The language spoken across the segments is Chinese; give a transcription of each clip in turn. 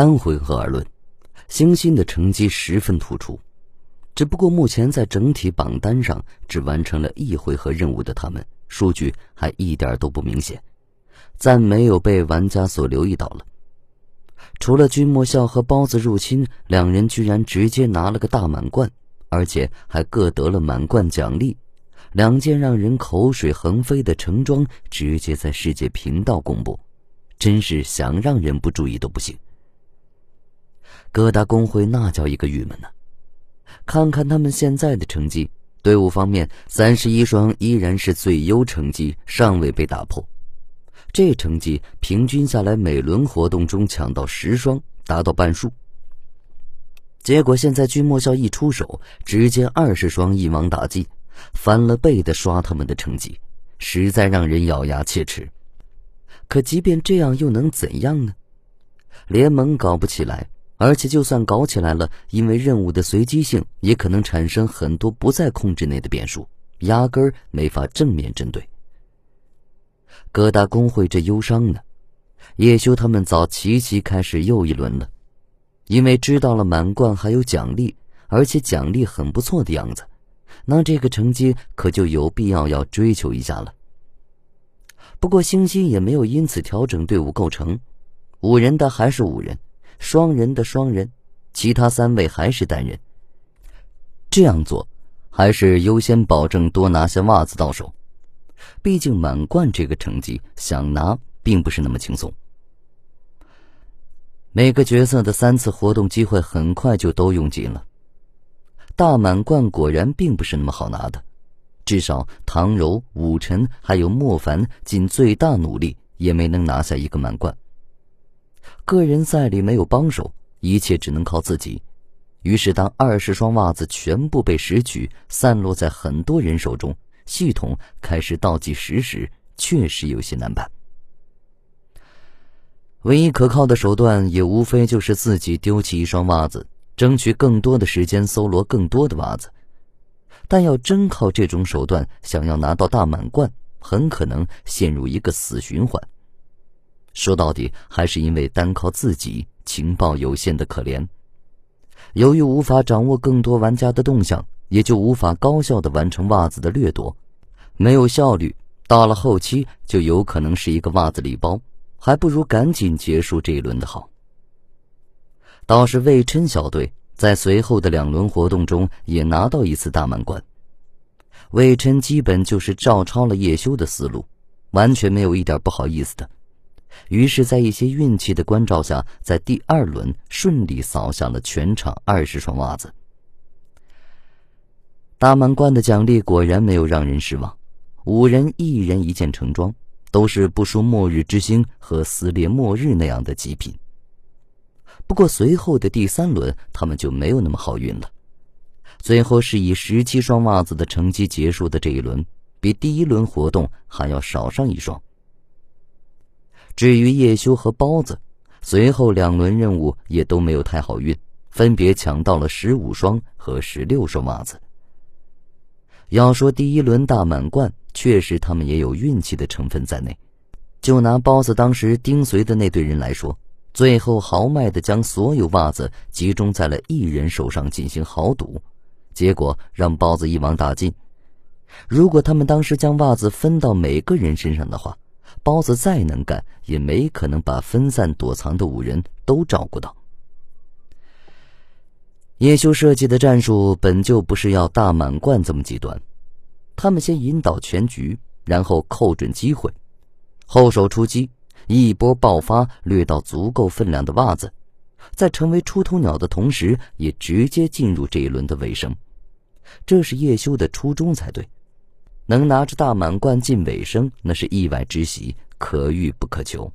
单回合而论，星星的成绩十分突出。只不过目前在整体榜单上只完成了一回合任务的他们，数据还一点都不明显，暂没有被玩家所留意到了。除了君莫笑和包子入侵，两人居然直接拿了个大满贯，而且还各得了满贯奖励，两件让人口水横飞的橙装直接在世界频道公布，真是想让人不注意都不行。各大公会那叫一个郁闷呐！看看他们现在的成绩，队伍方面三十一双依然是最优成绩，尚未被打破。这成绩平均下来，每轮活动中抢到十双，达到半数。结果现在君莫笑一出手，直接二十双一网打尽，翻了倍的刷他们的成绩，实在让人咬牙切齿。可即便这样，又能怎样呢？联盟搞不起来，而且就算搞起来了，因为任务的随机性，也可能产生很多不在控制内的变数，压根没法正面针对。各大工会这忧伤呢？叶修他们早齐齐开始又一轮了，因为知道了满贯还有奖励，而且奖励很不错的样子，那这个成绩可就有必要要追求一下了。不过星星也没有因此调整队伍构成，五人的还是五人，双人的双人，其他三位还是单人。这样做，还是优先保证多拿些袜子到手。毕竟满贯这个成绩想拿并不是那么轻松。每个角色的三次活动机会很快就都用尽了。大满贯果然并不是那么好拿的，至少唐柔、武晨还有莫凡尽最大努力也没能拿下一个满贯。个人赛里没有帮手，一切只能靠自己。于是，当二十双袜子全部被拾取，散落在很多人手中。系统开始倒计时时，确实有些难办。唯一可靠的手段，也无非就是自己丢弃一双袜子，争取更多的时间搜罗更多的袜子。但要真靠这种手段，想要拿到大满贯，很可能陷入一个死循环。说到底，还是因为单靠自己，情报有限的可怜。由于无法掌握更多玩家的动向。也就无法高效的完成袜子的掠夺，没有效率，到了后期就有可能是一个袜子礼包，还不如赶紧结束这一轮的好。倒是魏琛小队在随后的两轮活动中也拿到一次大满贯，魏琛基本就是照抄了叶修的思路，完全没有一点不好意思的。于是，在一些运气的关照下，在第二轮顺利扫下了全场二十双袜子。大满贯的奖励果然没有让人失望，五人一人一件橙装，都是不输末日之星和撕裂末日那样的极品。不过随后的第三轮，他们就没有那么好运了，最后是以十七双袜子的成绩结束的这一轮，比第一轮活动还要少上一双。至于叶修和包子，随后两轮任务也都没有太好运，分别抢到了十五双和十六双袜子。要说第一轮大满贯，确实他们也有运气的成分在内。就拿包子当时盯随的那队人来说，最后豪迈的将所有袜子集中在了一人手上进行豪赌，结果让包子一网打尽。如果他们当时将袜子分到每个人身上的话，包子再能干，也没可能把分散躲藏的五人都照顾到。叶修设计的战术本就不是要大满贯这么极端，他们先引导全局，然后扣准机会，后手出击，一波爆发，掠到足够分量的袜子，在成为出头鸟的同时，也直接进入这一轮的尾声。这是叶修的初衷才对，能拿着大满贯进尾声，那是意外之喜，可遇不可求。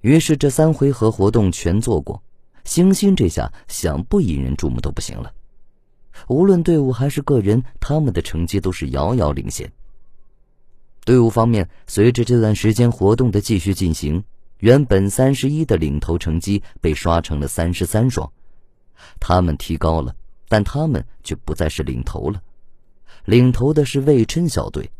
于是这三回合活动全做过。星星这下想不引人注目都不行了，无论队伍还是个人，他们的成绩都是遥遥领先。队伍方面，随着这段时间活动的继续进行，原本三十一的领头成绩被刷成了三十三双，他们提高了，但他们却不再是领头了，领头的是魏琛小队，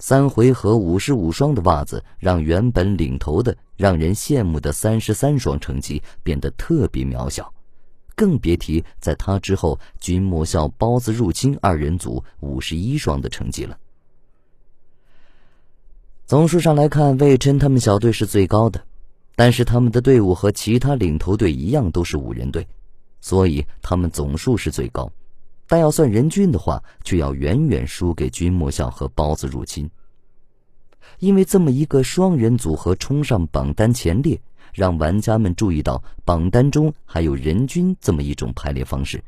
三回合五十五双的袜子，让原本领头的、让人羡慕的三十三双成绩变得特别渺小，更别提在他之后君莫笑、包子入侵二人组五十一双的成绩了。总数上来看，魏琛他们小队是最高的，但是他们的队伍和其他领头队一样，都是五人队，所以他们总数是最高。但要算人均的话，却要远远输给君莫笑和包子入侵。因为这么一个双人组合冲上榜单前列，让玩家们注意到榜单中还有人均这么一种排列方式。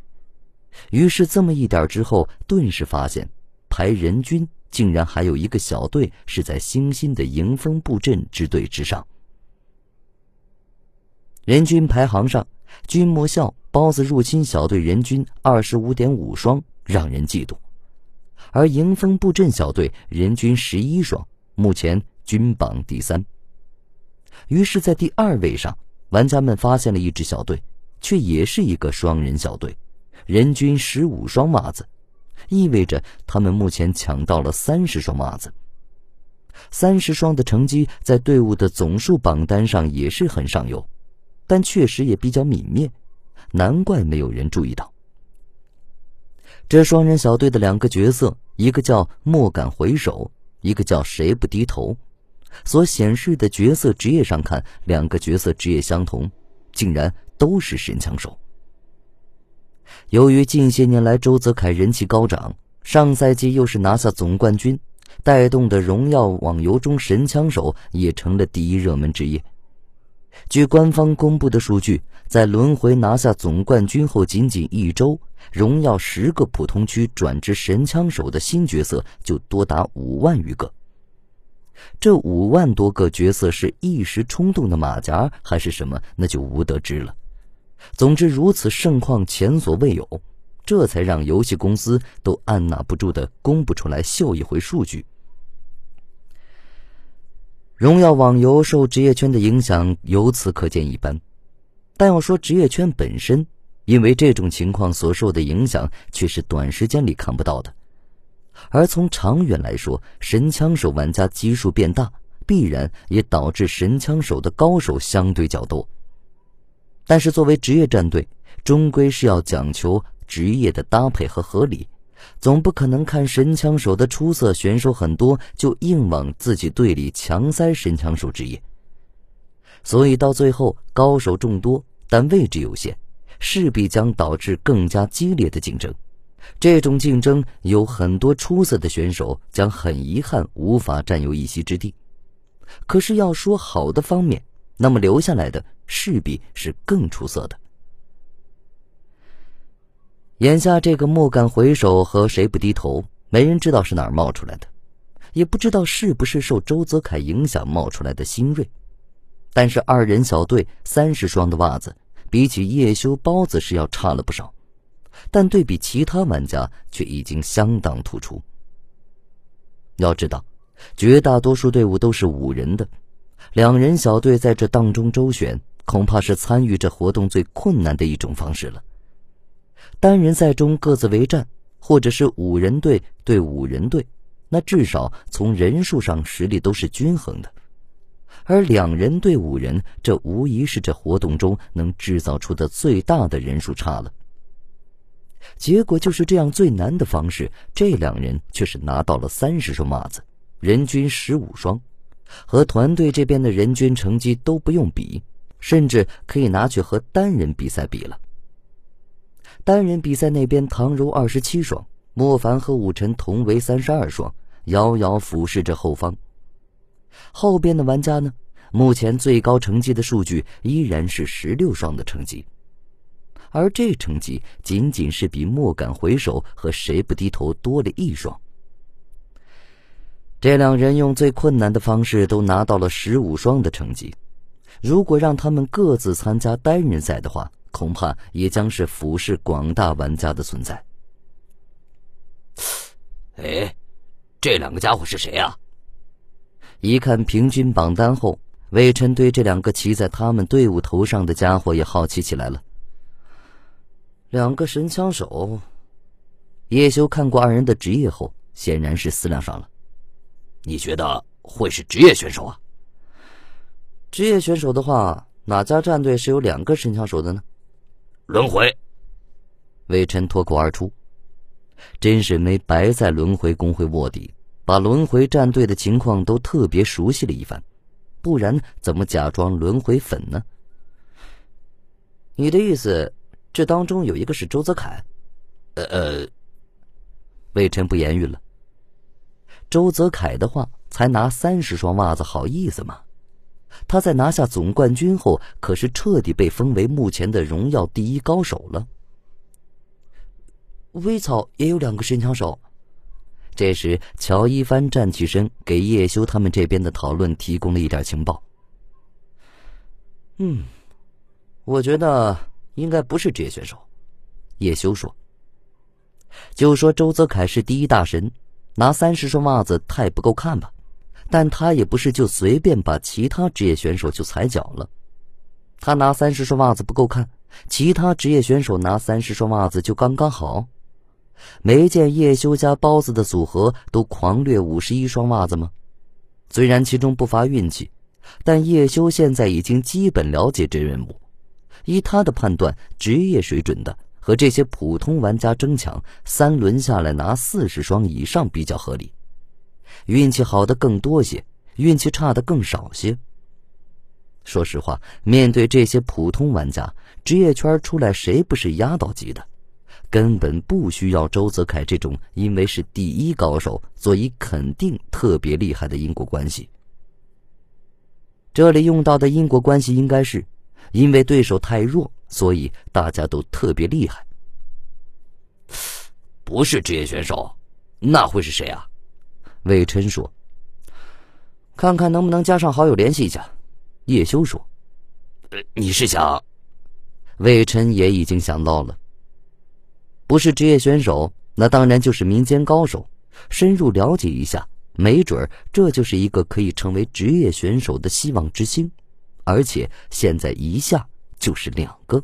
于是这么一点之后，顿时发现排人均竟然还有一个小队是在星星的迎风布阵之队之上。人均排行上，君莫笑。包子入侵小队人均二十五点五双，让人嫉妒；而迎风布阵小队人均十一双，目前均榜第三。于是，在第二位上，玩家们发现了一支小队，却也是一个双人小队，人均十五双袜子，意味着他们目前抢到了三十双袜子。三十双的成绩在队伍的总数榜单上也是很上游，但确实也比较泯灭。难怪没有人注意到，这双人小队的两个角色，一个叫“莫敢回首”，一个叫“谁不低头”。所显示的角色职业上看，两个角色职业相同，竟然都是神枪手。由于近些年来周泽楷人气高涨，上赛季又是拿下总冠军，带动的荣耀网游中神枪手也成了第一热门职业。据官方公布的数据，在轮回拿下总冠军后，仅仅一周，荣耀十个普通区转至神枪手的新角色就多达五万余个。这五万多个角色是一时冲动的马甲，还是什么？那就无得知了。总之，如此盛况前所未有，这才让游戏公司都按捺不住的公布出来秀一回数据。荣耀网游受职业圈的影响由此可见一斑，但要说职业圈本身，因为这种情况所受的影响却是短时间里看不到的。而从长远来说，神枪手玩家基数变大，必然也导致神枪手的高手相对较多。但是作为职业战队，终归是要讲求职业的搭配和合理。总不可能看神枪手的出色选手很多，就硬往自己队里强塞神枪手职业。所以到最后，高手众多，但位置有限，势必将导致更加激烈的竞争。这种竞争有很多出色的选手将很遗憾无法占有一席之地。可是要说好的方面，那么留下来的势必是更出色的。眼下这个莫敢回首和谁不低头，没人知道是哪儿冒出来的，也不知道是不是受周泽楷影响冒出来的新锐。但是二人小队三十双的袜子，比起叶修包子是要差了不少，但对比其他玩家却已经相当突出。要知道，绝大多数队伍都是五人的，两人小队在这当中周旋，恐怕是参与这活动最困难的一种方式了。单人赛中各自为战，或者是五人队对五人队，那至少从人数上实力都是均衡的。而两人对五人，这无疑是这活动中能制造出的最大的人数差了。结果就是这样最难的方式，这两人却是拿到了三十双袜子，人均十五双，和团队这边的人均成绩都不用比，甚至可以拿去和单人比赛比了。单人比赛那边，唐柔二十七双，莫凡和武晨同为三十二双，遥遥俯视着后方。后边的玩家呢？目前最高成绩的数据依然是十六双的成绩，而这成绩仅仅是比莫敢回首和谁不低头多了一双。这两人用最困难的方式都拿到了十五双的成绩，如果让他们各自参加单人赛的话。恐怕也将是俯视广大玩家的存在。哎，这两个家伙是谁啊？一看平均榜单后，魏晨对这两个骑在他们队伍头上的家伙也好奇起来了。两个神枪手。叶修看过二人的职业后，显然是思量上了。你觉得会是职业选手啊？职业选手的话，哪家战队是有两个神枪手的呢？轮回。魏晨脱口而出，真是没白在轮回公会卧底，把轮回战队的情况都特别熟悉了一番，不然怎么假装轮回粉呢？你的意思，这当中有一个是周泽楷？呃呃，魏晨不言语了。周泽楷的话，才拿三十双袜子，好意思吗？他在拿下总冠军后，可是彻底被封为目前的荣耀第一高手了。微草也有两个神枪手。这时，乔一帆站起身，给叶修他们这边的讨论提供了一点情报。嗯，我觉得应该不是职业选手。叶修说：“就说周泽楷是第一大神，拿三十双袜子太不够看吧？但他也不是就随便把其他职业选手就踩脚了。他拿三十双袜子不够看，其他职业选手拿三十双袜子就刚刚好。”没见叶修家包子的组合都狂掠五十一双袜子吗？虽然其中不乏运气，但叶修现在已经基本了解这任务。依他的判断，职业水准的和这些普通玩家争抢，三轮下来拿四十双以上比较合理。运气好的更多些，运气差的更少些。说实话，面对这些普通玩家，职业圈出来谁不是压倒级的？根本不需要周泽楷这种因为是第一高手，所以肯定特别厉害的因果关系。这里用到的因果关系应该是，因为对手太弱，所以大家都特别厉害。不是职业选手，那会是谁啊？魏琛说：“看看能不能加上好友联系一下。”叶修说：“呃，你是想？”魏琛也已经想到了。不是职业选手，那当然就是民间高手。深入了解一下，没准这就是一个可以成为职业选手的希望之星。而且现在一下就是两个。